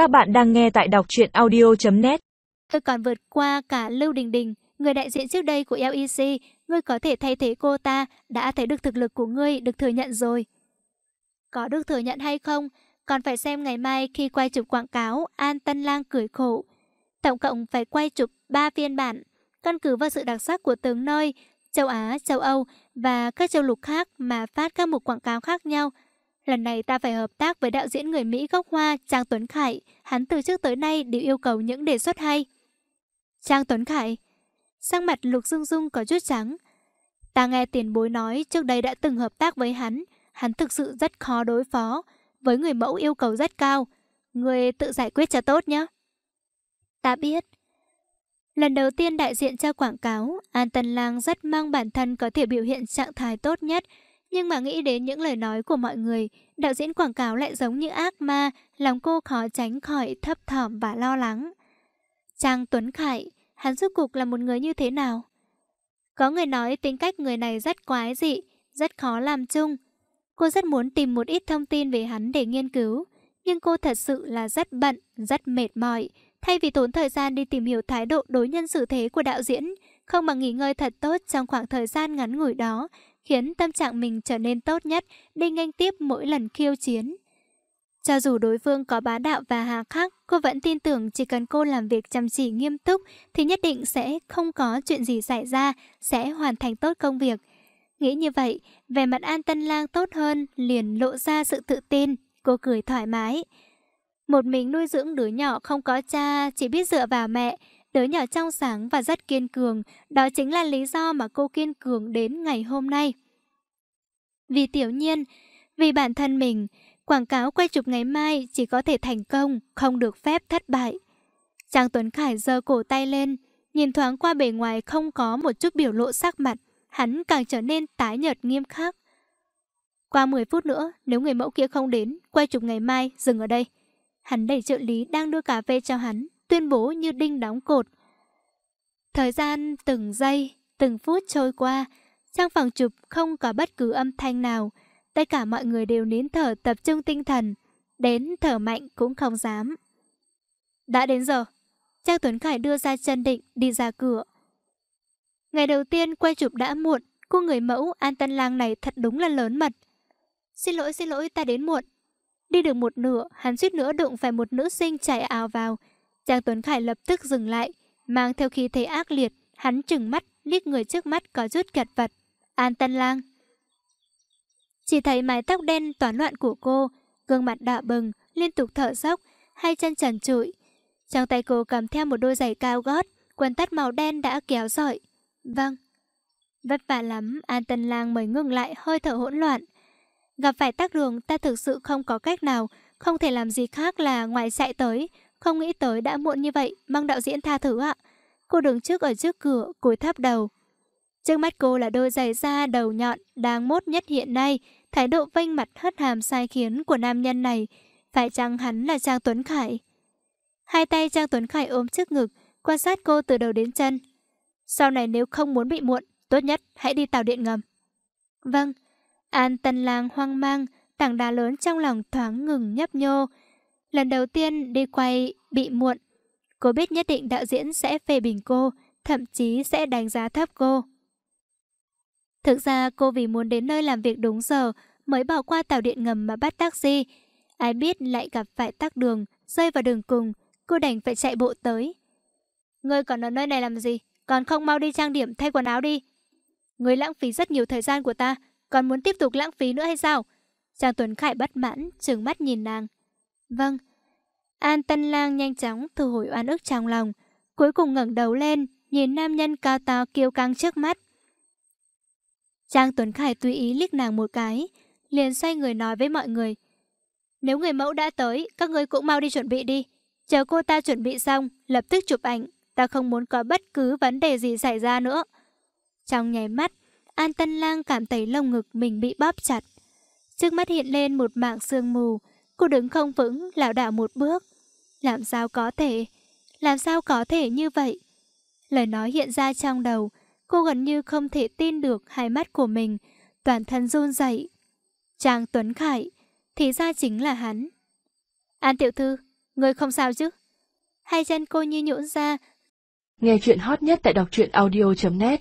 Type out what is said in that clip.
Các bạn đang nghe tại đọc truyện audio.net Tôi còn vượt qua cả Lưu Đình Đình, người đại diện trước đây của LEC. Ngươi có thể thay thế cô ta, đã thấy được thực lực của ngươi được thừa nhận rồi. Có được thừa nhận hay không, còn phải xem ngày mai khi quay chụp quảng cáo An Tân Lang cười khổ. Tổng cộng phải quay chụp 3 phiên bản, căn cứ vào sự đặc sắc của từng nơi, châu Á, châu Âu và các châu lục khác mà phát các mục quảng cáo khác nhau. Lần này ta phải hợp tác với đạo diễn người Mỹ gốc Hoa Trang Tuấn Khải. Hắn từ trước tới nay đều yêu cầu những đề xuất hay. Trang Tuấn Khải Sang mặt Lục Dung Dung có chút trắng. Ta nghe tiền bối nói trước đây đã từng hợp tác với hắn. Hắn thực sự rất khó đối phó. Với người mẫu yêu cầu rất cao. Người tự giải quyết cho tốt nhé. Ta biết. Lần đầu tiên đại diện cho quảng cáo, An Tân Lang rất mong bản thân có thể biểu hiện trạng thái tốt nhất. Nhưng mà nghĩ đến những lời nói của mọi người, đạo diễn quảng cáo lại giống như ác ma, lòng cô khó tránh khỏi thấp thỏm và lo lắng. Trang Tuấn Khải, hắn rốt cục là một người như thế nào? Có người nói tính cách người này rất quái dị, rất khó làm chung. Cô rất muốn tìm một ít thông tin về hắn để nghiên cứu, nhưng cô thật sự là rất bận, rất mệt mỏi. Thay vì tốn thời gian đi tìm hiểu thái độ đối nhân xử thế của đạo diễn, không bằng nghỉ ngơi thật tốt trong khoảng thời gian ngắn ngủi đó, khiến tâm trạng mình trở nên tốt nhất đi nghênh tiếp mỗi lần khiêu chiến. Cho dù đối phương có bá đạo và hà khắc, cô vẫn tin tưởng chỉ cần cô làm việc chăm chỉ nghiêm túc thì nhất định sẽ không có chuyện gì xảy ra, sẽ hoàn thành tốt công việc. Nghĩ như vậy, về mặt An Tân Lang tốt hơn, liền lộ ra sự tự tin, cô cười thoải mái. Một mình nuôi dưỡng đứa nhỏ không có cha, chỉ biết dựa vào mẹ, đứa nhỏ trong sáng và rất kiên cường, đó chính là lý do mà cô kiên cường đến ngày hôm nay. Vì tiểu nhiên, vì bản thân mình, quảng cáo quay chụp ngày mai chỉ có thể thành công, không được phép thất bại. Trang Tuấn Khải giơ cổ tay lên, nhìn thoáng qua bề ngoài không có một chút biểu lộ sắc mặt, hắn càng trở nên tái nhợt nghiêm khắc. Qua 10 phút nữa, nếu người mẫu kia không đến, quay chụp ngày mai, dừng ở đây. Hắn đẩy trợ lý đang đưa cà phê cho hắn, tuyên bố như đinh đóng cột. Thời gian từng giây, từng phút trôi qua, trong phòng chụp không có bất cứ âm thanh nào. Tất cả mọi người đều nín thở tập trung tinh thần, đến thở mạnh cũng không dám. Đã đến giờ, Trang Tuấn Khải đưa ra chân định đi ra cửa. Ngày đầu tiên quay chụp đã muộn, cô người mẫu An Tân Lang này thật đúng là lớn mật. Xin lỗi, xin lỗi, ta đến muộn. Đi được một nửa, hắn suýt nữa đụng phải một nữ sinh chạy ào vào. Trang Tuấn Khải lập tức dừng lại, mang theo khí thế ác liệt, hắn trừng mắt, liếc người trước mắt có chút kẹt vật. An Tân Lang. Chỉ thấy mái tóc đen toán loạn của cô, gương mặt đạ bừng, liên tục thở dốc, hai chân trần trụi. Trong tay cô cầm theo một đôi giày cao gót, quần tắt màu đen đã kéo sợi. Vâng. Vất vả lắm, An Tân Lang mới ngừng lại hơi thở hỗn loạn. Gặp phải tắc đường ta thực sự không có cách nào, không thể làm gì khác là ngoài chạy tới. Không nghĩ tới đã muộn như vậy, mong đạo diễn tha thứ ạ. Cô đứng trước ở trước cửa, cúi thấp đầu. Trước mắt cô là đôi giày da đầu nhọn đang mốt nhất hiện nay, thái độ vênh mặt hất hàm sai khiến của nam nhân này. Phải chăng hắn là Trang Tuấn Khải? Hai tay Trang Tuấn Khải ôm trước ngực, quan sát cô từ đầu đến chân. Sau này nếu không muốn bị muộn, tốt nhất hãy đi tàu điện ngầm. Vâng, An Tân Lang hoang mang, tảng đá lớn trong lòng thoáng ngừng nhấp nhô. Lần đầu tiên đi quay bị muộn, cô biết nhất định đạo diễn sẽ phê bình cô, thậm chí sẽ đánh giá thấp cô. Thực ra cô vì muốn đến nơi làm việc đúng giờ mới bỏ qua tàu điện ngầm mà bắt taxi. Ai biết lại gặp phải tắc đường, rơi vào đường cùng, cô đành phải chạy bộ tới. Ngươi còn ở nơi này làm gì? Còn không mau đi trang điểm thay quần áo đi. Ngươi lãng phí rất nhiều thời gian của ta, còn muốn tiếp tục lãng phí nữa hay sao? Trang Tuấn Khải bất mãn, trừng mắt nhìn nàng. Vâng. An Tân Lang nhanh chóng thu hồi oan ức trong lòng, cuối cùng ngẩng đầu lên, nhìn nam nhân cao to kiêu căng trước mắt. Trang Tuấn Khải tùy ý liếc nàng một cái, liền xoay người nói với mọi người. Nếu người mẫu đã tới, các ngươi cũng mau đi chuẩn bị đi. Chờ cô ta chuẩn bị xong, lập tức chụp ảnh. Ta không muốn có bất cứ vấn đề gì xảy ra nữa. Trong nháy mắt, An Tân Lang cảm thấy lồng ngực mình bị bóp chặt. Trước mắt hiện lên một mảng sương mù, cô đứng không vững, lảo đảo một bước. Làm sao có thể? Làm sao có thể như vậy? Lời nói hiện ra trong đầu, cô gần như không thể tin được hai mắt của mình, toàn thân run rẩy. Trang Tuấn Khải, thì ra chính là hắn. An tiểu thư, Ngươi không sao chứ? Hai chân cô như nhũn ra. Nghe chuyện hot nhất tại đọc truyện audio.net